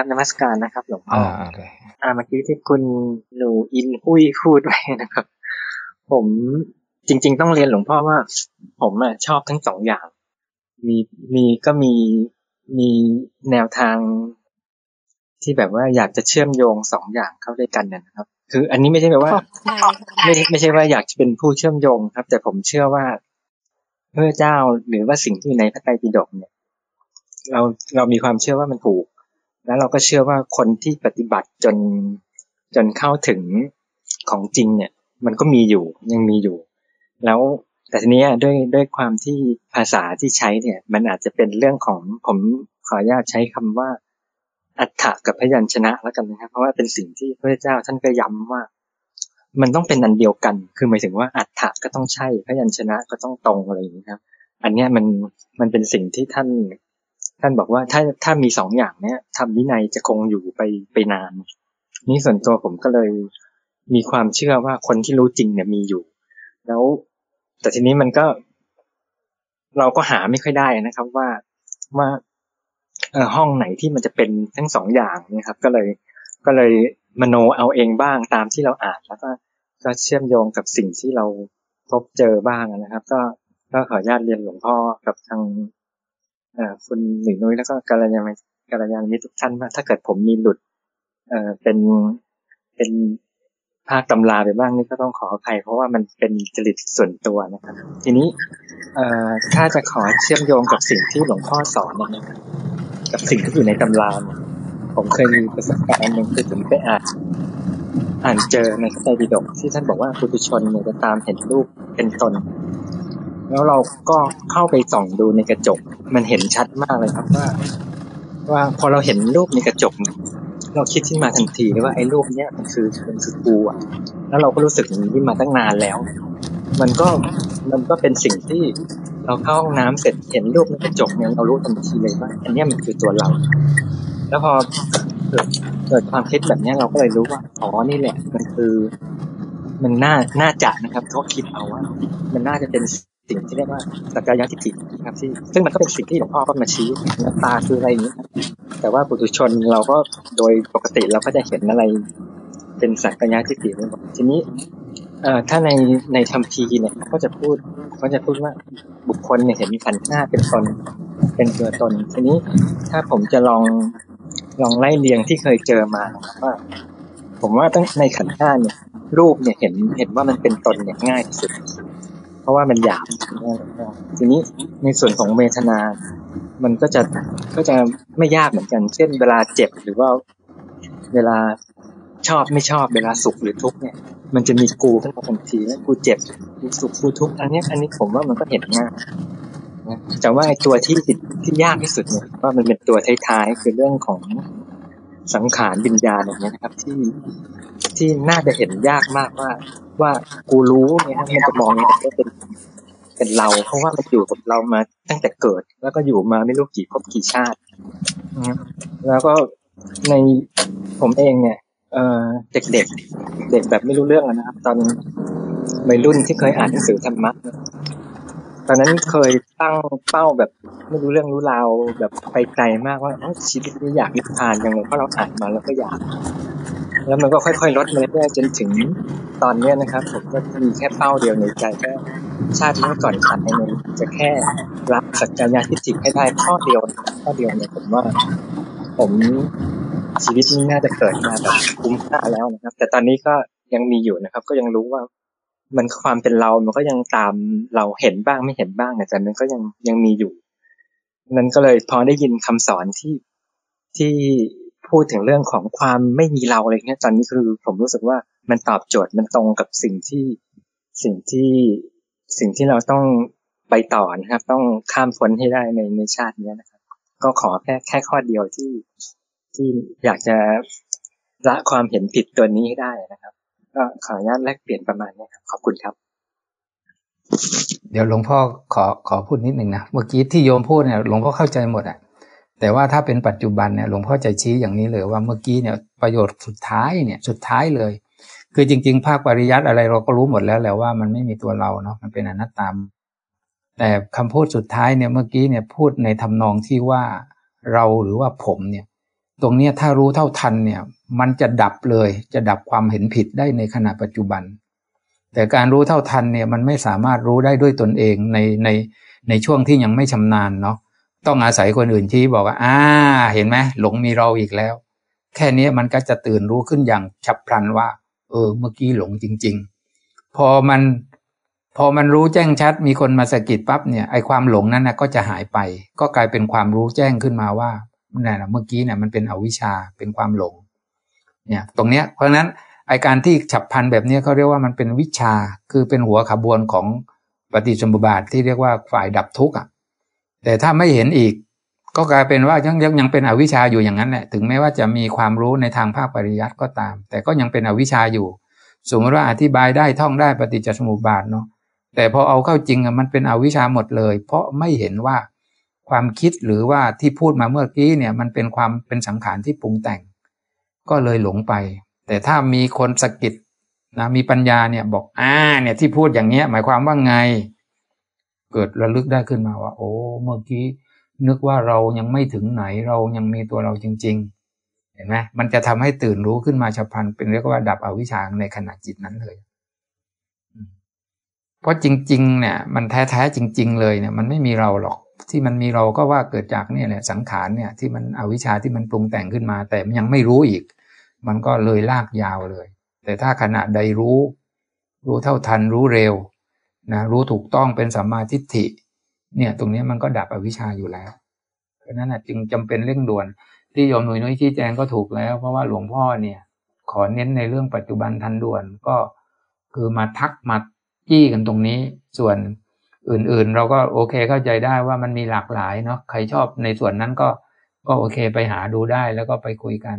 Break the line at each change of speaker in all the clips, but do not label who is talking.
ครับนมัสการนะครับหลวงพ่อ
อ่าโอเค
อ่าเมื่อกี้ที่คุณหนูอินหุยพูดไว้นะครับ ผมจริง ๆ ต้องเรียนหลวงพ่อว่า ผมอะชอบทั้งสองอย่าง มีมีก็มีมีแนวทางที่แบบว่าอยากจะเชื่อมโยงสองอย่างเข้าด้วยกันนะครับ คืออันนี้ไม่ใช่แบบว่า
ใช่
ไม่ไม่ใช่ว่าอยากจะเป็นผู้เชื่อมโยงครับ แต่ผมเชื่อว่าพระเจ้าหรือว่าสิ่งที่อยู่ในพระไตรปิฎกเนี่ย เราเรามีความเชื่อว่ามันถูก แล้วเราก็เชื่อว่าคนที่ปฏิบัติจนจนเข้าถึงของจริงเนี่ย มันก็มีอยู่ยังมีอยู่ แล้วแต่ทีเนี้ยด้วยด้วยความที่ภาษาที่ใช้เนี่ย มันอาจจะเป็นเรื่องของผมขออนุญาตใช้คำว่า อัฏฐะกับพยัญชนะแล้วกันนะครับ เพราะว่าเป็นสิ่งที่พระเจ้าท่านก็ย้ำว่า มันต้องเป็นอันเดียวกัน คือหมายถึงว่าอัฏฐะก็ต้องใช่พยัญชนะก็ต้องตรงอะไรอย่างนี้ครับ อันเนี้ยมันมันเป็นสิ่งที่ท่าน ท่านบอกว่าถ้าถ้ามีสองอย่างเนี้ยทำวินัยจะคงอยู่ไปไปนาน นี่ส่วนตัวผมก็เลยมีความเชื่อว่าคนที่รู้จริงเนี่ยมีอยู่ แล้ว แต่ทีนี้มันก็ เราก็หาไม่ค่อยได้นะครับ ว่าว่าเออห้องไหนที่มันจะเป็นทั้งสองอย่างนี่ครับ ก็เลย ก็เลยมโนเอาเองบ้างตามที่เราอ่านแล้วก็ก็เชื่อมโยงกับสิ่งที่เราพบเจอบ้างนะครับ ก็ก็ขออนุญาตเรียนหลวงพ่อกับทาง คุณหนุ่ยนุ้ยแล้วก็กัลยาณมิตรกัลยาณมิตรทุกท่านว่าถ้าเกิดผมมีหลุดเอ่อเป็นเป็นภาคตำราไปบ้างนี่ก็ต้องขออภัยเพราะว่ามันเป็นจริตส่วนตัวนะครับ ทีนี้เอ่อถ้าจะขอเชื่อมโยงกับสิ่งที่หลวงพ่อสอนนะครับกับสิ่งที่อยู่ในตำราผมเคยมีประสบการณ์หนึ่งคือผมไปอ่านอ่านเจอในพระไตรปิฎกที่ท่านบอกว่าปุถุชนเนี่ยจะตามเห็นรูปเป็นตน แล้วเราก็เข้าไปส่องดูในกระจก มันเห็นชัดมากเลยครับว่า ว่าพอเราเห็นรูปในกระจก เราคิดขึ้นมาทันทีเลยว่าไอ้รูปเนี้ยมันคือมันคือกูอะ แล้วเราก็รู้สึกอย่างนี้มาตั้งนานแล้ว มันก็มันก็เป็นสิ่งที่เราเข้าห้องน้ำเสร็จเห็นรูปในกระจกเนี่ยเรารู้ทันทีเลยว่า อันเนี้ยมันคือตัวเรา แล้วพอเกิดเกิดความคิดแบบเนี้ยเราก็เลยรู้ว่าอ๋อนี่แหละ มันคือ มันน่าน่าจะนะครับเขาคิดเอาว่า มันน่าจะเป็น สิ่งที่เรียกว่าสักกายทิฏฐินะครับที่ซึ่งมันก็เป็นสิ่งที่หลวงพ่อก็มาชี้หน้าตาคืออะไรนี้ครับแต่ว่าปุถุชนเราก็โดยปกติเราก็จะเห็นอะไร เป็นสักกายทิฏฐิไปหมดทีนี้เอ่อถ้าในในคัมภีเนี่ยเขาจะพูดเขาจะพูดว่าบุคคลเนี่ยเห็นขันธ์ห้าเป็นตนเป็นตัวตน ทีนี้ถ้าผมจะลองลองไล่เรียงที่เคยเจอมาว่าผมว่าตั้งในขันธ์ห้าเนี่ยรูปเนี่ยเห็นเห็นว่ามันเป็นตนเนี่ยง่ายที่สุด เพราะว่ามันหยาบทีนี้ในส่วนของเวทนา มันก็จะก็จะไม่ยากเหมือนกัน เช่น เวลาเจ็บหรือว่าเวลาชอบไม่ชอบเวลาสุขหรือทุกข์เนี่ย มันจะมีกูขึ้นมาทันทีแล้วกูเจ็บกูสุขกูทุกข์อันนี้อันนี้ผมว่ามันก็เห็นง่ายนะแต่ว่าไอ้ตัวที่ที่ยากที่สุดเนี่ยว่ามันเป็นตัวท้ายๆคือเรื่องของ สังขารวิญญาณอย่างเงี้ยนะครับ ที่ที่น่าจะเห็นยากมากว่า ว่ากูรู้เนี่ยมันจะมองเนี่ยว่าเป็นเป็นเรา เพราะว่ามันอยู่กับเรามาตั้งแต่เกิด แล้วก็อยู่มาไม่รู้กี่ภพกี่ชาติแล้วก็ในผมเองเนี่ย เออเด็กๆเด็กเด็กแบบไม่รู้เรื่องนะครับ ตอนวัยรุ่นที่เคยอ่านหนังสือธรรมะ ตอนนั้นเคยตั้งเป้าแบบไม่รู้เรื่องรู้ราวแบบไปไกลมากว่าอชีวิตนี้อยากนิพพานจังเลยเพราะเราอ่านมาแล้วก็อยาก แล้วมันก็ค่อยๆลดมาเรื่อยๆจนถึงตอนเนี้ยนะครับ ผมก็มีแค่เป้าเดียวในใจแค่ชาตินี้ก่อนตายเนี่ยจะแค่รับสัจจญาทิฏฐิให้ได้ข้อเดียวนะข้อเดียวเนี่ยผมว่า ผมชีวิตนี้น่าจะเกิดมาแบบคุ้มค่าแล้วนะครับ แต่ตอนนี้ก็ยังมีอยู่นะครับ ก็ยังรู้ว่า มันความเป็นเรา มันก็ยังตามเราเห็นบ้างไม่เห็นบ้างแต่มันก็ยังยังมีอยู่ นั้นก็เลยพอได้ยินคำสอนที่ที่พูดถึงเรื่องของความไม่มีเราอะไรเงี้ยตอนนี้คือผมรู้สึกว่ามันตอบโจทย์มันตรงกับสิ่งที่สิ่งที่สิ่งที่เราต้องไปต่อนะครับ ต้องข้ามพ้นให้ได้ในในชาตินี้นะครับ ก็ขอแค่แค่ข้อเดียวที่ที่อยากจะละความเห็นผิดตัวนี้ให้ได้นะครับ ก็ขออนุญาตแลกเปลี่ยนประมาณนี้ครับ ขอบคุณครับ
เดี๋ยวหลวงพ่อขอขอพูดนิดหนึ่งนะเมื่อกี้ที่โยมพูดเนี่ยหลวงพ่อเข้าใจหมดอะแต่ว่าถ้าเป็นปัจจุบันเนี่ยหลวงพ่อจะชี้อย่างนี้เลยว่าเมื่อกี้เนี่ยประโยชน์สุดท้ายเนี่ยสุดท้ายเลย คือจริง ๆ ภาคปริยัติอะไรเราก็รู้หมดแล้วแหละว่ามันไม่มีตัวเราเนาะมันเป็นอนัตตามแต่คำพูดสุดท้ายเนี่ยเมื่อกี้เนี่ยพูดในทำนองที่ว่าเราหรือว่าผมเนี่ย ตรงนี้ถ้ารู้เท่าทันเนี่ยมันจะดับเลยจะดับความเห็นผิดได้ในขณะปัจจุบัน แต่การรู้เท่าทันเนี่ยมันไม่สามารถรู้ได้ด้วยตนเองในในในช่วงที่ยังไม่ชำนาญเนาะต้องอาศัยคนอื่นที่บอกว่าอ่าเห็นไหมหลงมีเราอีกแล้ว แค่นี้มันก็จะตื่นรู้ขึ้นอย่างฉับพลันว่า เออ เมื่อกี้หลงจริง ๆ พอมันพอมันรู้แจ้งชัด มีคนมาสะกิดปั๊บเนี่ยไอความหลงนั้นนะก็จะหายไป ก็กลายเป็นความรู้แจ้งขึ้นมาว่า นี่นะเมื่อกี้เนี่ยมันเป็นอวิชชาเป็นความหลงเนี่ยตรงเนี้ยเพราะฉะนั้นไอการที่ฉับพันแบบนี้เขาเรียกว่ามันเป็นวิชาคือเป็นหัวขบวนของปฏิสมบาทที่เรียกว่าฝ่ายดับทุกข์อะแต่ถ้าไม่เห็นอีก ก็กลายเป็นว่ายังยังยังเป็นอวิชชาอยู่อย่างนั้นแหละถึงแม้ว่าจะมีความรู้ในทางภาคปริยัติก็ตาม แต่ก็ยังเป็นอวิชชาอยู่ สมมติว่าอธิบายได้ท่องได้ปฏิจจสมุปบาทเนาะแต่พอเอาเข้าจริงมันเป็นอวิชชาหมดเลย เพราะไม่เห็นว่า ความคิดหรือว่าที่พูดมาเมื่อกี้เนี่ยมันเป็นความเป็นสังขารที่ปรุงแต่ง ก็เลยหลงไป แต่ถ้ามีคนสกิดนะมีปัญญาเนี่ยบอกอ่าเนี่ยที่พูดอย่างเนี้ย หมายความว่าไง เกิดระลึกได้ขึ้นมาว่า โอ้เมื่อกี้นึกว่าเรายังไม่ถึงไหนเรายังมีตัวเราจริง ๆ เห็นไหมมันจะทำให้ตื่นรู้ขึ้นมาฉับพลันเป็นเรียกว่าดับอวิชชาในขณะจิตนั้นเลยเพราะจริง ๆ เนี่ย มันแท้ๆจริง ๆ เลยเนี่ย มันไม่มีเราหรอก ที่มันมีเราก็ว่าเกิดจากเนี่ยแหละสังขารเนี่ยที่มันอวิชชาที่มันปรุงแต่งขึ้นมา แต่มันยังไม่รู้อีก มันก็เลยลากยาวเลย แต่ถ้าขณะใดรู้ รู้เท่าทันรู้เร็วนะรู้ถูกต้องเป็นสัมมาทิฏฐิเนี่ยตรงนี้มันก็ดับอวิชชาอยู่แล้วเพราะนั้นจึงจำเป็นเร่งด่วน ที่โยมหนุ่ยน้อยชี้แจงก็ถูกแล้ว เพราะว่าหลวงพ่อเนี่ยขอเน้นในเรื่องปัจจุบันทันด่วนก็คือมาทักมาจี้กันตรงนี้ส่วน อื่นๆ เราก็โอเคเข้าใจได้ว่ามันมีหลากหลายเนาะใครชอบในส่วนนั้นก็ก็โอเคไปหาดูได้แล้วก็ไปคุยกัน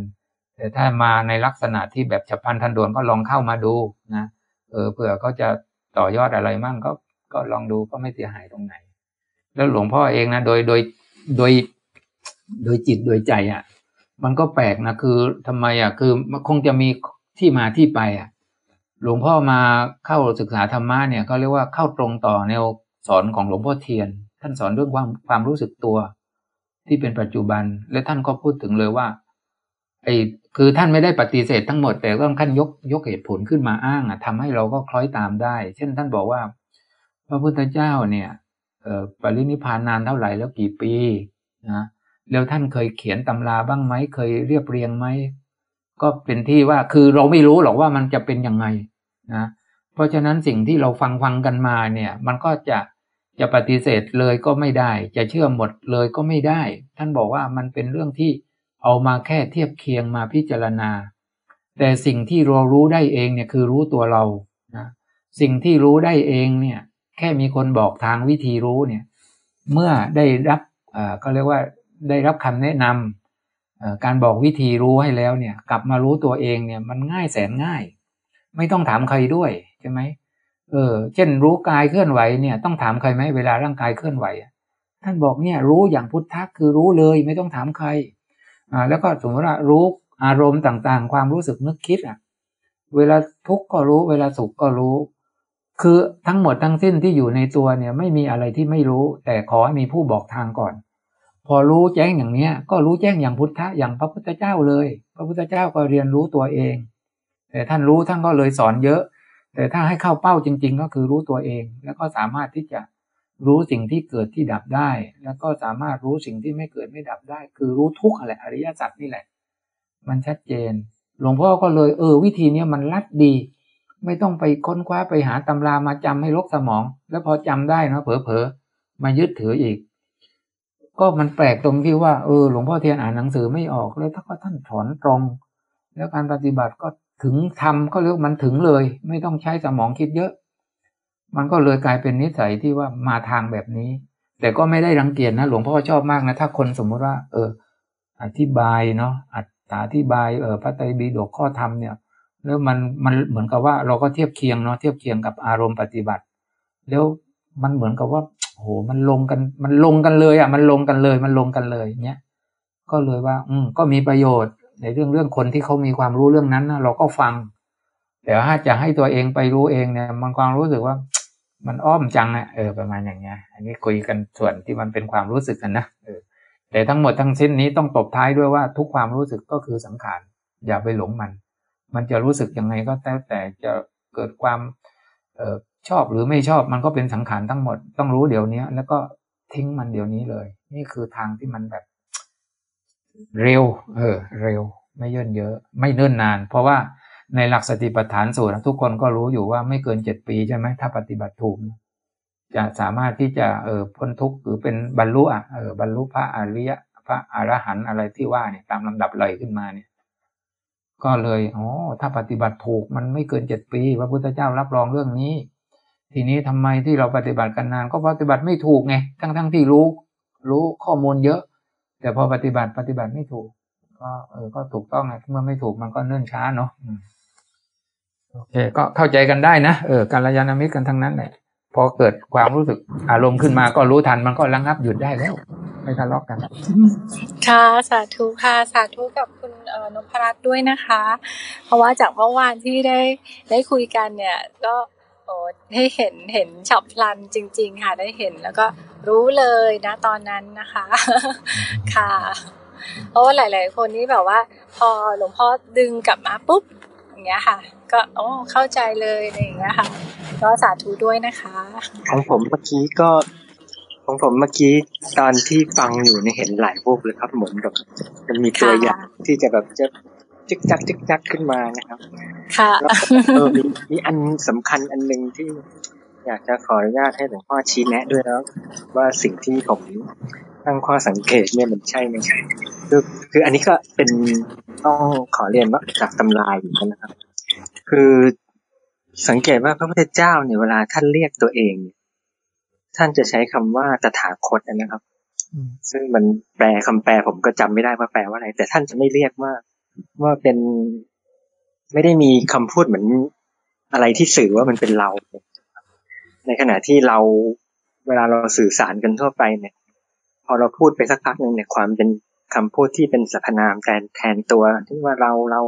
แต่ถ้ามาในลักษณะที่แบบฉับพลันทันด่วนก็ลองเข้ามาดูนะเออเผื่อเขาจะต่อยอดอะไรมั่งก็ก็ลองดูก็ไม่เสียหายตรงไหน แล้วหลวงพ่อเองนะโดยโดยโดยโดยจิตโดยใจอะ่ะ มันก็แปลกนะคือทำไมอะ่ะคือคงจะมีที่มาที่ไปอะ่ะ หลวงพ่อมาเข้าศึกษาธรรมะเนี่ยเขาเรียกว่าเข้าตรงต่อแนว สอนของหลวงพ่อเทียน ท่านสอนเรื่องความความรู้สึกตัว ที่เป็นปัจจุบัน และท่านก็พูดถึงเลยว่าไอ้คือท่านไม่ได้ปฏิเสธทั้งหมด แต่ต้องขั้นยกยกเหตุผลขึ้นมาอ้างอะทำให้เราก็คล้อยตามได้ เช่นท่านบอกว่า พระพุทธเจ้าเนี่ยเอ่อปรินิพานนานเท่าไหร่แล้วกี่ปีนะแล้วท่านเคยเขียนตำราบ้างไหมเคยเรียบเรียงไหมก็เป็นที่ว่าคือเราไม่รู้หรอกว่ามันจะเป็นยังไงนะ ราะฉะนั้นสิ่งที่เราฟังฟังกันมาเนี่ย มันก็จะจะปฏิเสธเลยก็ไม่ได้ จะเชื่อหมดเลยก็ไม่ได้ ท่านบอกว่ามันเป็นเรื่องที่เอามาแค่เทียบเคียงมาพิจารณา แต่สิ่งที่เรารู้ได้เองเนี่ยคือรู้ตัวเรานะสิ่งที่รู้ได้เองเนี่ย แค่มีคนบอกทางวิธีรู้เนี่ย เมื่อได้รับก็เรียกว่าได้รับคำแนะนำการบอกวิธีรู้ให้แล้วเนี่ย กลับมารู้ตัวเองเนี่ย มันง่ายแสนง่าย ไม่ต้องถามใครด้วย ใช่ไหมเออ เช่นรู้กายเคลื่อนไหวเนี่ย ต้องถามใครไหมเวลาร่างกายเคลื่อนไหวท่านบอกเนี่ย รู้อย่างพุทธะคือรู้เลยไม่ต้องถามใครอ่าแล้วก็สมมติว่ารู้อารมณ์ต่างๆ ความรู้สึกนึกคิดอะ เวลาทุกข์ก็รู้ เวลาสุขก็รู้ คือทั้งหมดทั้งสิ้นที่อยู่ในตัวเนี่ย ไม่มีอะไรที่ไม่รู้ แต่ขอให้มีผู้บอกทางก่อน พอรู้แจ้งอย่างเนี้ย ก็รู้แจ้งอย่างพุทธะอย่างพระพุทธเจ้าเลย พระพุทธเจ้าก็เรียนรู้ตัวเอง แต่ท่านรู้ท่านก็เลยสอนเยอะ แต่ถ้าให้เข้าเป้าจริง ๆ ก็คือรู้ตัวเอง แล้วก็สามารถที่จะรู้สิ่งที่เกิดที่ดับได้ แล้วก็สามารถรู้สิ่งที่ไม่เกิดไม่ดับได้ คือรู้ทุกข์อะไรอริยสัจนี่แหละ มันชัดเจน หลวงพ่อก็เลยเออ วิธีนี้มันลัดดี ไม่ต้องไปค้นคว้าไปหาตำรามาจำให้ลกสมอง แล้วพอจำได้นะเผลอๆมายึดถืออีก ก็มันแปลกตรงที่ว่าเออหลวงพ่อเทียนอ่านหนังสือไม่ออกเลยถ้าก็ท่านถอนตรง แล้วการปฏิบัติก็ ถึงทำก็เรียกมันถึงเลย ไม่ต้องใช้สมองคิดเยอะ มันก็เลยกลายเป็นนิสัยที่ว่ามาทางแบบนี้ แต่ก็ไม่ได้รังเกียจนะ หลวงพ่อชอบมากนะ ถ้าคนสมมุติว่า เออ อธิบายเนาะอธิบายเออพระไตรปิฎกข้อธรรมเนี่ย แล้วมันมันเหมือนกับว่าเราก็เทียบเคียงเนาะเทียบเคียงกับอารมณ์ปฏิบัติ แล้วมันเหมือนกับว่าโหมันลงกันมันลงกันเลยอะ มันลงกันเลย มันลงกันเลยเนี้ยก็เลยว่า อืมก็มีประโยชน์ ในเรื่องเรื่องคนที่เขามีความรู้เรื่องนั้นนะเราก็ฟัง แต่ถ้าจะให้ตัวเองไปรู้เองเนี่ยมันความรู้สึกว่า มันอ้อมจังอะเออประมาณอย่างเงี้ย อันนี้คุยกันส่วนที่มันเป็นความรู้สึกกันนะเออแต่ทั้งหมดทั้งสิ้นนี้ต้องตบท้ายด้วยว่าทุกความรู้สึกก็คือสังขารอย่าไปหลงมัน มันจะรู้สึกยังไงก็แต่แต่จะเกิดความเออชอบหรือไม่ชอบมันก็เป็นสังขารทั้งหมด ต้องรู้เดี๋ยวนี้แล้วก็ทิ้งมันเดี๋ยวนี้เลย นี่คือทางที่มันแบบ เร็ว เออ เร็ว ไม่ยินเยอะ ไม่เนิ่นนาน เพราะว่าในหลักสติปัฏฐานสูตรทุกคนก็รู้อยู่ว่าไม่เกินเจ็ดปีใช่ไหมถ้าปฏิบัติถูกจะสามารถที่จะเออพ้นทุกข์หรือเป็นบรรลุอะเออบรรลุพระอริยพระอรหันต์อะไรที่ว่าเนี่ยตามลำดับเลยขึ้นมาเนี่ย ก็เลยอ๋อถ้าปฏิบัติถูกมันไม่เกินเจ็ดปีพระพุทธเจ้ารับรองเรื่องนี้ ทีนี้ทำไมที่เราปฏิบัติกันนาน ก็ปฏิบัติไม่ถูกไงทั้งทั้งที่รู้ รู้ข้อมูลเยอะ แต่พอปฏิบัติปฏิบัติไม่ถูก ก็เออก็ถูกต้องไงเมื่อไม่ถูกมันก็เนื่นช้าเนาะโอเค ก็เข้าใจกันได้นะเออการยานามิตรกันทั้งนั้นแหละพอเกิดความรู้สึกอารมณ์ขึ้นมาก็รู้ทันมันก็ระงับหยุดได้แล้ว ไม่ทะเลาะกกัน
ค่ะสาธุค่ะสาธุกับคุณนพรัตน์ด้วยนะคะ เพราะว่าจากเมื่อวานที่ได้ได้คุยกันเนี่ย ก็ โอ้ให้เห็นเห็นฉับพลันจริง ๆ ค่ะได้เห็นแล้วก็รู้เลยนะตอนนั้นนะคะ ค่ะ เพราะว่าหลาย ๆ คนนี้แบบว่า พอหลวงพ่อดึงกลับมาปุ๊บอย่างเงี้ยค่ะ ก็โอ้เข้าใจเลยอะไรอย่างเงี้ยค่ะ ก็สาธุด้วยนะคะ
ของผมเมื่อกี้ก็ของผมเมื่อกี้ตอนที่ฟังอยู่เนี่ยเห็นหลายพวกเลยครับเหมือนกับ มันมีตัวอย่างที่จะแบบจะ จึกจักจึกจักขึ้นมานะครับ
ค่ะ
แล้วเออมีมีอันสำคัญอันหนึ่งที่ อยากจะขออนุญาตให้หลวงพ่อชี้แนะด้วยแล้ว ว่าสิ่งที่ผมตั้งข้อสังเกตเนี่ยมันใช่ไหมคือคืออันนี้ก็เป็นต้องขอเรียนว่าจากตำราอยู่นะครับ คือสังเกตว่าพระพุทธเจ้าเนี่ยเวลาท่านเรียกตัวเอง ท่านจะใช้คำว่าตถาคตนะครับ ซึ่งมันแปลคำแปลผมก็จำไม่ได้ว่าแปลว่าอะไร แต่ท่านจะไม่เรียกว่า ว่าเป็นไม่ได้มีคำพูดเหมือนอะไรที่สื่อว่ามันเป็นเรา ในขณะที่เราเวลาเราสื่อสารกันทั่วไปเนี่ย พอเราพูดไปสักพักหนึ่งเนี่ยความเป็นคำพูดที่เป็นสรรพนามแทนแทนตัวที่ว่าเราเรา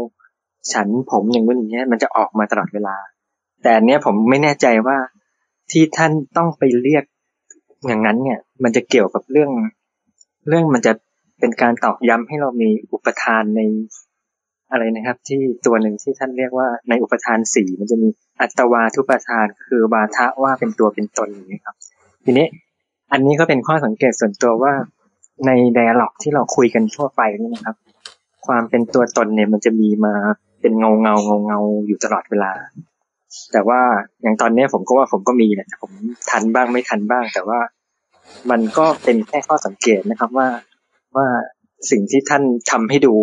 ฉันผมอย่างนู้นอย่างนี้มันจะออกมาตลอดเวลา แต่เนี้ยผมไม่แน่ใจว่าที่ท่านต้องไปเรียกอย่างนั้นเนี่ย มันจะเกี่ยวกับเรื่อง เรื่องมันจะเป็นการตอกย้ำให้เรามีอุปทานใน อะไรนะครับ ที่ตัวหนึ่งที่ท่านเรียกว่าในอุปทานสี่มันจะมีอัตวาทุปทานคือวาทะว่าเป็นตัวเป็นตนอย่างนี้ครับ ทีนี้อันนี้ก็เป็นข้อสังเกตส่วนตัวว่าในไดอะล็อกที่เราคุยกันทั่วไปนี่นะครับ ความเป็นตัวตนเนี่ยมันจะมีมาเป็นเงาเงาเงาเงาอยู่ตลอดเวลา แต่ว่าอย่างตอนนี้ผมก็ว่าผมก็มีแหละผมทันบ้างไม่ทันบ้าง แต่ว่ามันก็เป็นแค่ข้อสังเกตนะครับว่าว่าสิ่งที่ท่านทำให้ดู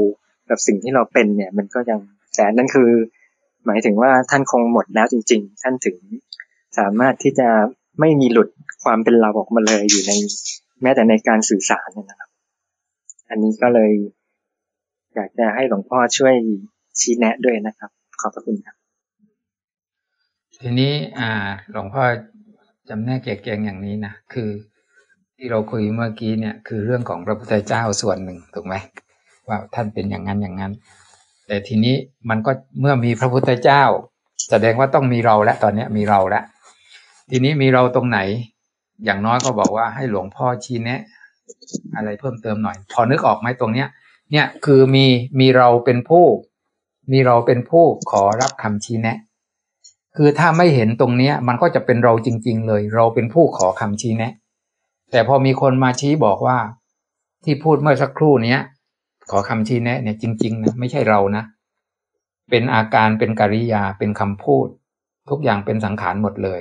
กับสิ่งที่เราเป็นเนี่ย มันก็ยังแต่นั่นคือ หมายถึงว่าท่านคงหมดแล้วจริง ๆ ท่านถึงสามารถที่จะไม่มีหลุดความเป็นเราออกมาเลยอยู่ใน แม้แต่ในการสื่อสารนะครับ อันนี้ก็เลย อยากจะให้หลวงพ่อช่วยชี้แนะด้วยนะครับ ขอบพระคุณครับ
ทีนี้อ่าหลวงพ่อจำแนกแกแกงอย่างนี้นะคือที่เราคุยเมื่อกี้เนี่ยคือเรื่องของพระพุทธเจ้าส่วนหนึ่งถูกไหม ว่าท่านเป็นอย่างนั้นอย่างนั้น แต่ทีนี้มันก็เมื่อมีพระพุทธเจ้า แสดงว่าต้องมีเราแล้วตอนนี้มีเราแล้วทีนี้มีเราตรงไหน อย่างน้อยก็บอกว่าให้หลวงพ่อชี้แนะ อะไรเพิ่มเติมหน่อย พอนึกออกไหมตรงเนี้ย เนี่ยคือมีมีเราเป็นผู้ มีเราเป็นผู้ขอรับคำชี้แนะ คือถ้าไม่เห็นตรงเนี้ย มันก็จะเป็นเราจริง ๆ เลย เราเป็นผู้ขอคำชี้แนะ แต่พอมีคนมาชี้บอกว่า ที่พูดเมื่อสักครู่เนี้ย ขอคำชี้แนะเนี่ยจริงๆนะไม่ใช่เรานะเป็นอาการเป็นกิริยาเป็นคำพูด ทุกอย่างเป็นสังขารหมดเลย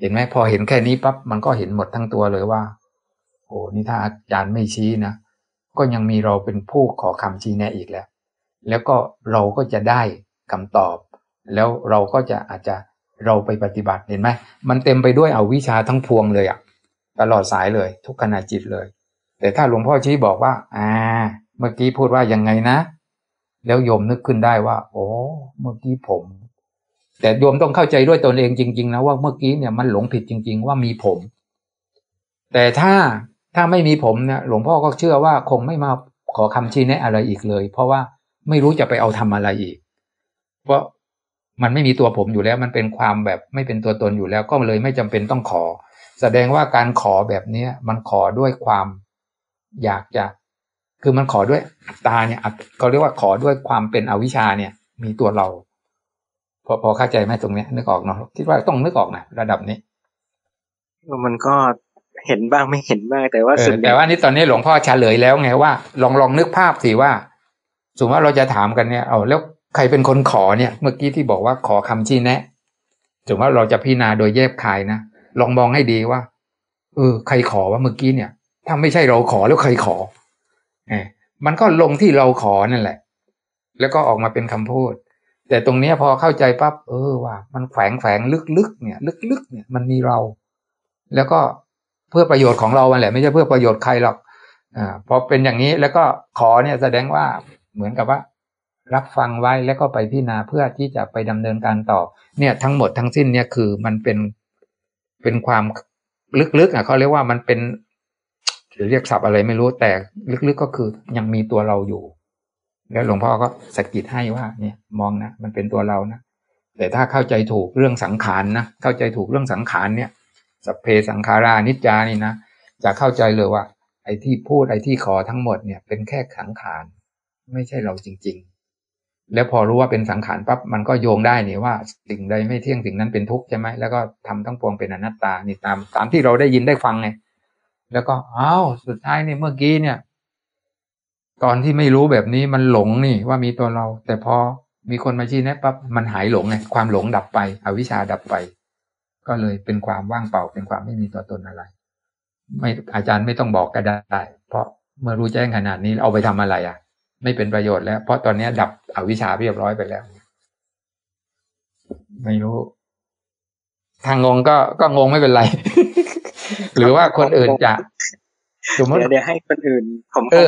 เห็นไหมพอเห็นแค่นี้ปั๊บมันก็เห็นหมดทั้งตัวเลยว่า โอ้นี่ถ้าอาจารย์ไม่ชี้นะก็ยังมีเราเป็นผู้ขอคำชี้แนะอีกแล้ว แล้วก็เราก็จะได้คำตอบ แล้วเราก็จะอาจจะเราไปปฏิบัติเห็นไหมมันเต็มไปด้วยเอาวิชาทั้งพวงเลยอะตลอดสายเลย ทุกขณะจิตเลย แต่ถ้าหลวงพ่อชี้บอกว่า อ่า เมื่อกี้พูดว่ายังไงนะ แล้วโยมนึกขึ้นได้ว่า โอ้เมื่อกี้ผม แต่โยมต้องเข้าใจด้วยตนเองจริง ๆ นะว่าเมื่อกี้เนี่ยมันหลงผิดจริง ๆ ว่ามีผม แต่ถ้าถ้าไม่มีผมเนี่ยหลวงพ่อก็เชื่อว่าคงไม่มาขอคำชี้แนะอะไรอีกเลย เพราะว่าไม่รู้จะไปเอาทำอะไรอีก เพราะมันไม่มีตัวผมอยู่แล้ว มันเป็นความแบบไม่เป็นตัวตนอยู่แล้ว ก็เลยไม่จำเป็นต้องขอ แสดงว่าการขอแบบเนี้ยมันขอด้วยความ อยากจะ คือมันขอด้วยอัตตาเนี่ยเขาเรียกว่าขอด้วยความเป็นอวิชชาเนี่ย มีตัวเรา พอพอเข้าใจไหมตรงเนี้ยนึกออกเนาะคิดว่าต้องนึกออกนะระดับนี้
มันก็เห็นบ้างไม่เห็นบ้างแต่ว่า
สุดแต่ว่านี่ตอนนี้หลวงพ่อเฉลยแล้วไงว่า ลองลองนึกภาพสิว่าสมมติว่าเราจะถามกันเนี่ยเอาแล้วใครเป็นคนขอเนี่ย เมื่อกี้ที่บอกว่าขอคำชี้แนะสมมติว่าเราจะพิจารณาโดยแยบคายนะลองมองให้ดีว่า เออ ใครขอว่าเมื่อกี้เนี่ย ถ้าไม่ใช่เราขอแล้วใครขอเอ มันก็ลงที่เราขอนั่นแหละ แล้วก็ออกมาเป็นคำพูด แต่ตรงเนี้ยพอเข้าใจปั๊บเออว่า มันแฝงแฝงลึกๆเนี่ย ลึกๆเนี่ยมันมีเรา แล้วก็เพื่อประโยชน์ของเราแหละ ไม่ใช่เพื่อประโยชน์ใครหรอกอ่าพอเป็นอย่างนี้แล้วก็ขอเนี่ยแสดงว่าเหมือนกับว่า รับฟังไว้แล้วก็ไปพิจารณาเพื่อที่จะไปดำเนินการต่อ เนี่ยทั้งหมดทั้งสิ้นเนี่ยคือมันเป็นเป็นความลึกๆอะเขาเรียกว่ามันเป็น หรือเรียกศัพท์อะไรไม่รู้แต่ลึกๆก็คือยังมีตัวเราอยู่ แล้วหลวงพ่อก็สกิดให้ว่าเนี่ยมองนะมันเป็นตัวเรานะแต่ถ้าเข้าใจถูกเรื่องสังขารนะเข้าใจถูกเรื่องสังขารเนี่ยสัพเพสังขารานิจจานี่นะจะเข้าใจเลยว่า ไอ้ที่พูดไอ้ที่ขอทั้งหมดเนี่ย เป็นแค่สังขารไม่ใช่เราจริง ๆ แล้วพอรู้ว่าเป็นสังขารปั๊บมันก็โยงได้นี่ว่า สิ่งใดไม่เที่ยงสิ่งนั้นเป็นทุกข์ใช่ไหมแล้วก็ทำทั้งปวงเป็นอนัตตานี่ตามตามที่เราได้ยินได้ฟังไง แล้วก็อ้าวสุดท้ายนี่เมื่อกี้เนี่ย ตอนที่ไม่รู้แบบนี้มันหลงนี่ว่ามีตัวเรา แต่พอมีคนมาชี้แนะปั๊บมันหายหลงไงความหลงดับไป อวิชชาดับไป ก็เลยเป็นความว่างเปล่าเป็นความไม่มีตัวตนอะไร ไม่อาจารย์ไม่ต้องบอกก็ได้ เพราะเมื่อรู้แจ้งขนาดนี้เอาไปทำอะไรอะ ไม่เป็นประโยชน์แล้ว เพราะตอนนี้ดับอวิชชาเรียบร้อยไปแล้ว ไม่รู้ ทางงงก็ก็งงไม่เป็นไร หรือว่าคนอื่นจะ
สมมติเดี๋ยวให้คนอื่น ผมก็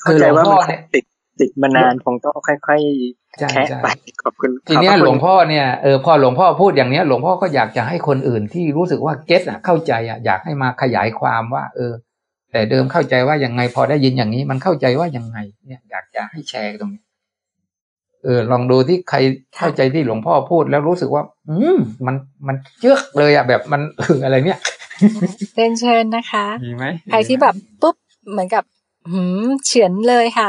เข้าใจว่ามันติดติดมานานคงต้องค่อยๆแค่ไปขอบคุณ
ทีนี้หลวงพ่อเนี่ยเออพอหลวงพ่อพูดอย่างเนี้ย หลวงพ่อก็อยากจะให้คนอื่นที่รู้สึกว่าเก็ตอะเข้าใจอะอยากให้มาขยายความว่า เออ แต่เดิมเข้าใจว่ายังไงพอได้ยินอย่างนี้ มันเข้าใจว่ายังไง เนี่ย อยากจะให้แชร์ตรงนี้เออลองดูที่ใครเข้าใจที่หลวงพ่อพูดแล้วรู้สึกว่า อืมมันมันเจือกเลยอะแบบมันเอออะไรเนี่ย
เรียนเชิญนะคะ
มีไหม
ใครที่แบบปุ๊บเหมือนกับหืมเฉือนเลยค่ะ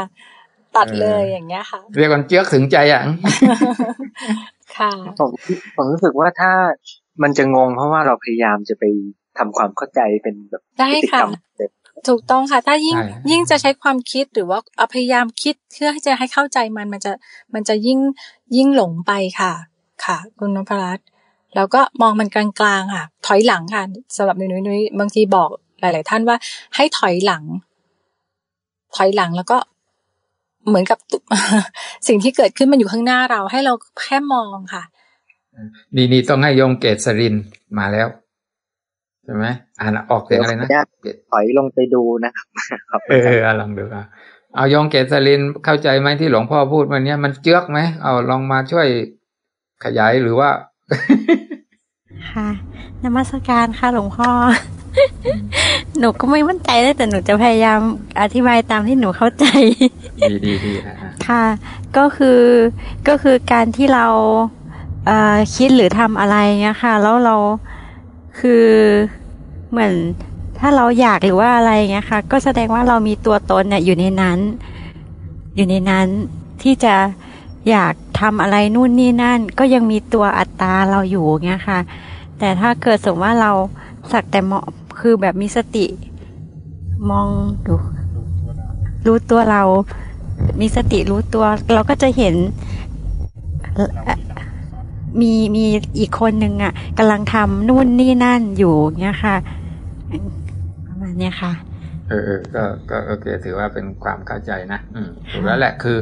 ตัดเลยอย่างเงี้ยค่ะ
เรียกกันเจือกถึงใจอะ
ค่ะ
ผมผมรู้สึกว่าถ้ามันจะงงเพราะว่าเราพยายามจะไปทำความเข้าใจเป็นแบบ
ได้ค่ะถูกต้องค่ะ ถ้ายิ่งยิ่งจะใช้ความคิดหรือว่าพยายามคิดเพื่อให้จะให้เข้าใจมันมันจะมันจะยิ่งยิ่งหลงไปค่ะ ค่ะ คุณนพรัตน์ แล้วก็มองมันกลางๆค่ะ ถอยหลังค่ะสำหรับนุ้ยนุ้ยบางทีบอกหลาย ๆ ท่านว่า ให้ถอยหลัง ถอยหลังแล้วก็เหมือนกับสิ่งที่เกิดขึ้นมันอยู่ข้างหน้าเรา ให้เราแค่มองค่ะ
นี่นี่ต้องให้ยงเกตสรินมาแล้วใช่ไหมอ่านออกเสียงอะไรนะ
ถอยลงไปดูนะครับ
เออลองดูอะเอายองเกษรินเข้าใจไหมที่หลวงพ่อพูดวันนี้มันเจือกไหมเอาลองมาช่วยขยายหรือว่า
ค่ะนมัสการค่ะหลวงพ่อ หนูก็ไม่มั่นใจแต่หนูจะพยายามอธิบายตามที่หนูเข้าใจ
ดีดีดี
ค่ะ ก็คือก็คือการที่เราเอ่อคิดหรือทำอะไรเงี้ยค่ะ แล้วเราคือเหมือนถ้าเราอยากหรือว่าอะไรเงี้ยค่ะ ก็แสดงว่าเรามีตัวตนเนี่ยอยู่ในนั้น อยู่ในนั้นที่จะอยาก ทำอะไรนู่นนี่นั่น ก็ยังมีตัวอัตตาเราอยู่เงี้ยค่ะ แต่ถ้าเกิดสมมติว่าเราสักแต่เหมองคือแบบมีสติ มองดูรู้ตัวเรา มีสติรู้ตัว เราก็จะเห็นมีมีอีกคนหนึ่งอะกำลังทำนู่นนี่นั่นอยู่เนี่ยค่ะประมาณนี้ค่ะ
เออเออก็ก็โอเค ถือว่าเป็นความเข้าใจนะ อืมถูกแล้วแหละคือ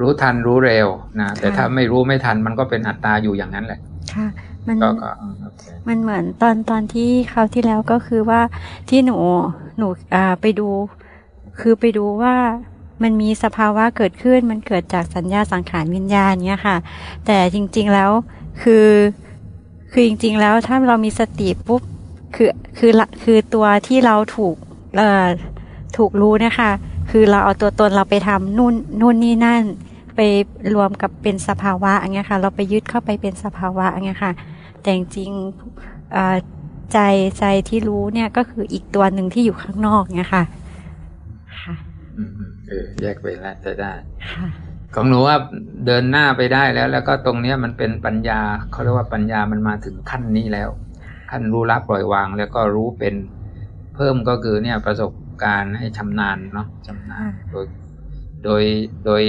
รู้ทันรู้เร็วนะแต่ถ้าไม่รู้ไม่ทันมันก็เป็นอัตตาอยู่อย่างนั้นแหละ
ค่ะมันมันเหมือนตอนตอนที่คราวที่แล้วก็คือว่าที่หนูหนูอ่าไปดู คือไปดูว่ามันมีสภาวะเกิดขึ้นมันเกิดจากสัญญาสังขารวิญญาณเนี้ยค่ะ แต่จริง ๆแล้วคือคือจริง ๆ แล้วถ้าเรามีสติปุ๊บคือคือคือตัวที่เราถูกเอ่อถูกรู้นะคะ คือเราเอาตัวตนเราไปทำนู่นนู่นนี่นั่น ไปรวมกับเป็นสภาวะอย่างเงี้ยค่ะ เราไปยึดเข้าไปเป็นสภาวะอย่างเงี้ยค่ะ แต่จริงๆใจใจที่รู้เนี่ยก็คืออีกตัวหนึ่งที่อยู่ข้างนอกเนี่ยค่ะ ค่ะ
อืมเออแยกไปแล้วจะได้ของหนูว่าเดินหน้าไปได้แล้ว แล้วก็ตรงเนี้ยมันเป็นปัญญาเขาเรียกว่าปัญญามันมาถึงขั้นนี้แล้ว ขั้นรู้ละปล่อยวางแล้วก็รู้เป็น เพิ่มก็คือเนี่ยประสบ การณ์ให้ชำนาญเนาะชำนาญโดยโดยโดย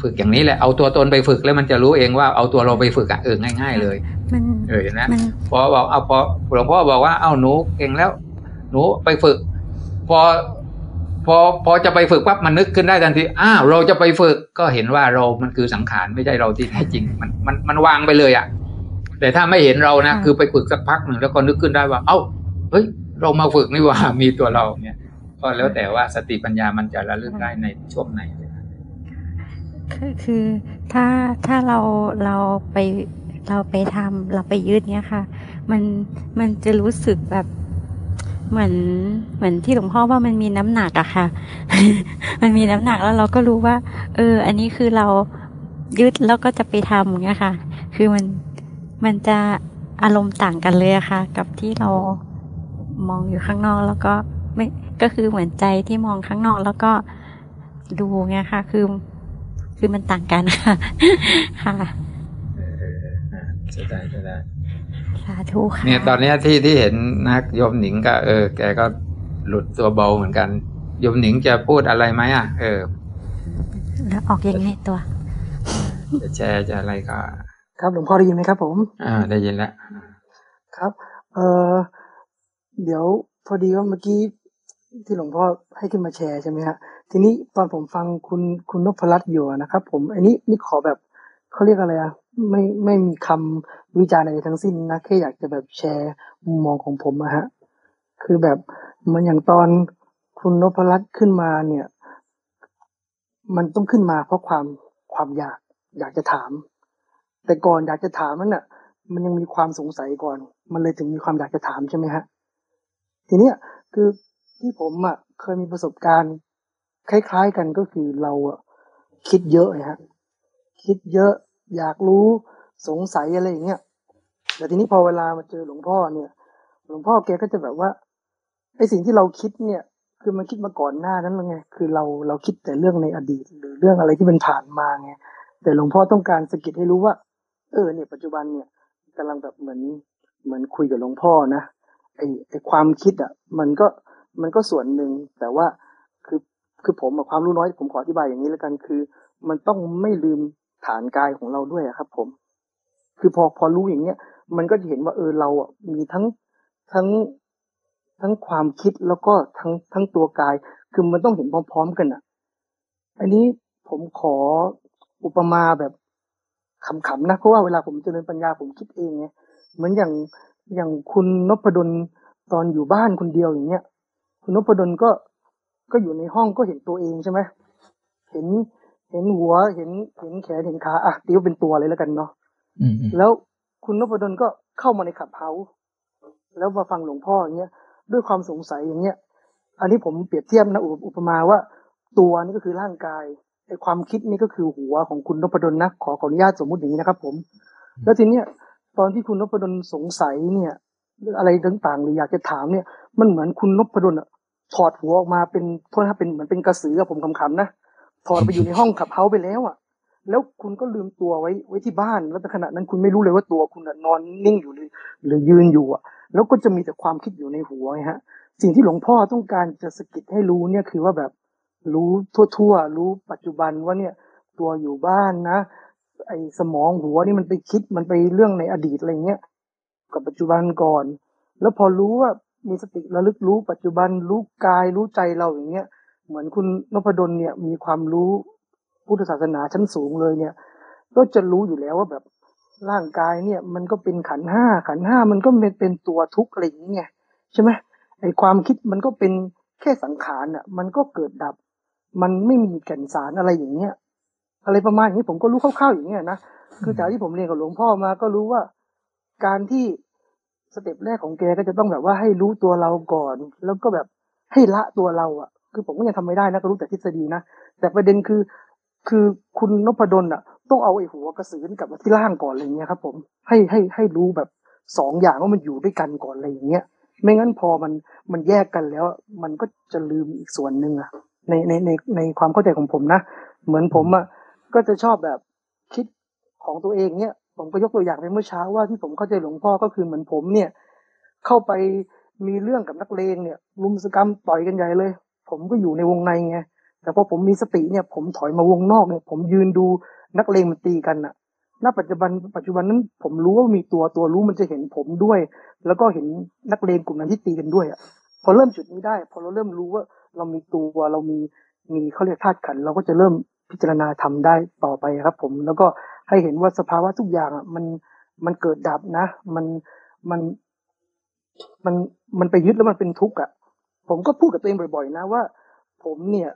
ฝึกอย่างนี้แหละเอาตัวตนไปฝึกแล้วมันจะรู้เองว่าเอาตัวเราไปฝึกอะเออง่าย ๆ เลยมันเออนะพอบอกเอาพอหลวงพ่อบอกว่าเอาหนูเก่งแล้ว หนูไปฝึก พอพอพอจะไปฝึกปั๊บมันนึกขึ้นได้ทันทีอ้าวเราจะไปฝึกก็เห็นว่าเรามันคือสังขารไม่ใช่เราที่แท้จริง มันมันมันวางไปเลยอะแต่ถ้าไม่เห็นเรานะคือไปฝึกสักพักหนึ่งแล้วก็นึกขึ้นได้ว่า เอ้าเฮ้ยเรามาฝึกนี่ว่ามีตัวเราเนี่ย ก็แล้วแต่ว่าสติปัญญามันจะระลึกได้ในช่วงไหน
คือคือถ้าถ้าเราเราไปเราไปทำเราไปยืดเนี้ยค่ะ มันมันจะรู้สึกแบบเหมือนเหมือนที่หลวงพ่อว่ามันมีน้ำหนักอะค่ะ มันมีน้ำหนักแล้วเราก็รู้ว่า เออ อันนี้คือเรายืดแล้วก็จะไปทำอย่างเงี้ยค่ะ คือมันมันจะอารมณ์ต่างกันเลยอะค่ะ กับที่เรามองอยู่ข้างนอกแล้วก็ ไม่ก็คือเหมือนใจที่มองข้างนอกแล้วก็ดูไงค่ะ คือ คือมันต่างกันค่ะค่ะ
จะได้จะได้
สาธุค่ะ
เนี่ยตอนนี้ที่ที่เห็นนักโยมหนิงก็ เออ แกก็หลุดตัวเบาเหมือนกันโยมหนิงจะพูดอะไรไหมอะ เออ
แล้วออกยังไงตัว
จะแชร์จะอะไรก็
ครับหลวงพ่อได้ยินไหมครับผม
อ่าได้ยินแล้ว
ครับ เออเดี๋ยวพอดีว่าเมื่อกี้ ที่หลวงพ่อให้ขึ้นมาแชร์ใช่ไหมฮะทีนี้ตอนผมฟังคุณคุณนพรัตน์อยู่นะครับ ผมอันนี้นี่ขอแบบเขาเรียกอะไรอะไม่ไม่มีคำวิจารณ์อะไรทั้งสิ้นนะแค่อยากจะแบบแชร์มุมมองของผมอะฮะ คือแบบมันอย่างตอนคุณนพรัตน์ขึ้นมาเนี่ย มันต้องขึ้นมาเพราะความความอยากอยากจะถาม แต่ก่อนอยากจะถามนั่นน่ะ มันยังมีความสงสัยก่อน มันเลยถึงมีความอยากจะถามใช่ไหมฮะทีเนี้ยคือ ที่ผมอะเคยมีประสบการณ์ คล้าย ๆ กันก็คือเราอะคิดเยอะนะฮะคิดเยอะ อยากรู้สงสัยอะไรอย่างเงี้ยแต่ทีนี้พอเวลามาเจอหลวงพ่อเนี่ย หลวงพ่อแกก็จะแบบว่าไอสิ่งที่เราคิดเนี่ย คือมันคิดมาก่อนหน้านั้นไง คือเราเราคิดแต่เรื่องในอดีต หรือเรื่องอะไรที่มันผ่านมาไงแต่หลวงพ่อต้องการสกิดให้รู้ว่า เออเนี่ย ปัจจุบันเนี่ยกำลังแบบเหมือนเหมือนคุยกับหลวงพ่อนะไอไอความคิดอะ มันก็ มันก็ส่วนหนึ่งแต่ว่าคือคือผมความรู้น้อยผมขออธิบายอย่างนี้แล้วกันคือ มันต้องไม่ลืมฐานกายของเราด้วยครับ ผม คือพอพอรู้อย่างเงี้ยมันก็จะเห็นว่าเออเราอะมีทั้งทั้งทั้งความคิดแล้วก็ทั้งทั้งตัวกาย คือมันต้องเห็นพร้อม ๆ กันอะ อันนี้ผมขออุปมาแบบขำๆนะเพราะว่าเวลาผมเจริญปัญญาผมคิดเองไงเหมือนอย่างอย่างคุณนพดลตอนอยู่บ้านคนเดียวอย่างเงี้ย คุณนพดลก็ก็อยู่ในห้องก็เห็นตัวเองใช่ไหมเห็นเห็นหัวเห็นเห็นแขนเห็นขาอะตีวเป็นตัวเลยแล้วกันเนาะแล้วคุณนพดลก็เข้ามาในขับเฮาแล้วมาฟังหลวงพ่ออย่างเงี้ย ด้วยความสงสัยอย่างเงี้ย อันนี้ผมเปรียบเทียบนะอุปมาว่า ตัวนี่ก็คือร่างกายไอ้ความคิดนี่ก็คือหัวของคุณนพดลนะขอขออนุญาตสมมุติอย่างนี้นะครับ ผม แล้วทีเนี้ยตอนที่คุณนพดลสงสัยเนี่ย อะไรต่างๆหรืออยากจะถามเนี่ย มันเหมือนคุณนพดลอะ ถอดหัวออกมาเป็นโทษนะเป็นเหมือนเป็นกระสือผมคำๆนะถอดไปอยู่ในห้องขับเฮาไปแล้วอะ แล้วคุณก็ลืมตัวไว้ไว้ที่บ้าน แล้วในขณะนั้นคุณไม่รู้เลยว่าตัวคุณนอนนิ่งอยู่หรือหรือยืนอยู่อะ แล้วก็จะมีแต่ความคิดอยู่ในหัวไงฮะ สิ่งที่หลวงพ่อต้องการจะสกิดให้รู้เนี่ยคือว่าแบบรู้ทั่วๆ รู้ปัจจุบันว่าเนี่ยตัวอยู่บ้านนะ ไอ้สมองหัวนี่มันไปคิดมันไปเรื่องในอดีตอะไรเงี้ยกับปัจจุบันก่อน แล้วพอรู้ว่า มีสติระลึกรู้ปัจจุบันรู้กายรู้ใจเราอย่างเงี้ย เหมือนคุณนพดลเนี่ยมีความรู้พุทธศาสนาชั้นสูงเลยเนี่ย ก็จะรู้อยู่แล้วว่าแบบร่างกายเนี่ยมันก็เป็นขันห้าขันห้ามันก็เป็นเป็นตัวทุกข์อะไรอย่างเงี้ยใช่ไหมไอความคิดมันก็เป็นแค่สังขารอะมันก็เกิดดับ มันไม่มีแก่นสารอะไรอย่างเงี้ยอะไรประมาณนี้ผมก็รู้คร่าวๆอย่างเงี้ยนะคือจากที่ผมเรียนกับหลวงพ่อมาก็รู้ว่า การที่ สเต็ปแรกของแกก็จะต้องแบบว่าให้รู้ตัวเราก่อน แล้วก็แบบให้ละตัวเราอะ คือผมก็ยังทำไม่ได้นะก็รู้แต่ทฤษฎีนะแต่ประเด็นคือ คือคุณนพดลอะ ต้องเอาไอ้หัวกระสือกลับมาที่ล่างก่อนอะไรเงี้ยครับ ผมให้ให้ให้รู้แบบสองอย่างว่ามันอยู่ด้วยกันก่อนอะไรอย่างเงี้ยไม่งั้นพอมันมันแยกกันแล้ว มันก็จะลืมอีกส่วนหนึ่งอะในในในในความเข้าใจของผมนะ เหมือนผมอะก็จะชอบแบบคิดของตัวเองเนี่ย ผมก็ยกตัวอย่างไปเมื่อเช้าว่าที่ผมเข้าใจหลวงพ่อก็คือเหมือนผมเนี่ย เข้าไปมีเรื่องกับนักเลงเนี่ยลุมสกรรมต่อยกันใหญ่เลย ผมก็อยู่ในวงในไงแต่พอผมมีสติเนี่ย ผมถอยมาวงนอกเนี่ย ผมยืนดูนักเลงมันตีกันน่ะณปัจจุบันปัจจุบันนั้นผมรู้ว่ามีตัวตัวรู้มันจะเห็นผมด้วย แล้วก็เห็นนักเลงกลุ่มนั้นที่ตีกันด้วยอะพอเริ่มจุดนี้ได้ พอเราเริ่มรู้ว่าเรามีตัวเรามีมีเขาเรียกธาตุขัน เราก็จะเริ่มพิจารณาทำได้ต่อไปครับ ผมแล้วก็ ให้เห็นว่าสภาวะทุกอย่างอะมันมันเกิดดับนะ มันมันมันมันไปยึดแล้วมันเป็นทุกข์อะ ผมก็พูดกับตัวเองบ่อย ๆ นะว่า ผมเนี่ย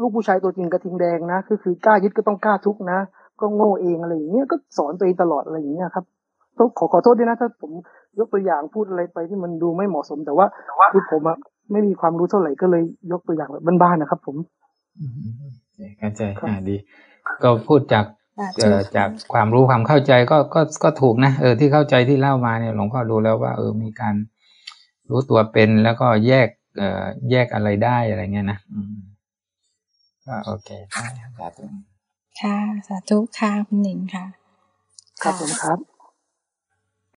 ลูกผู้ชายตัวจริงกระทิงแดงนะคือคือกล้ายึดก็ต้องกล้าทุกข์นะก็โง่เองอะไรอย่างเงี้ยก็สอนตัวเองตลอดอะไรอย่างเงี้ยครับต้องขอขอโทษด้วยนะถ้าผมยกตัวอย่างพูดอะไรไปที่มันดูไม่เหมาะสมแต่ว่าคือผมอะไม่มีความรู้เท่าไหร่ก็เลยยกตัวอย่างแบบบ้านๆนะครับ ผม
เข้าใจอ่าดี ก็พูดจาก จากความรู้ความเข้าใจก็ก็ก็ถูกนะเออที่เข้าใจที่เล่ามาเนี่ยหลวงพ่อดูแล้วว่า เออมีการรู้ตัวเป็นแล้วก็แยก เอ่อแยกอะไรได้อะไรเงี้ยนะอืมก็โอเคได้สาธุ
ค่ะสาธุค่ะคุณหนิงค่ะ
ครับผมครับ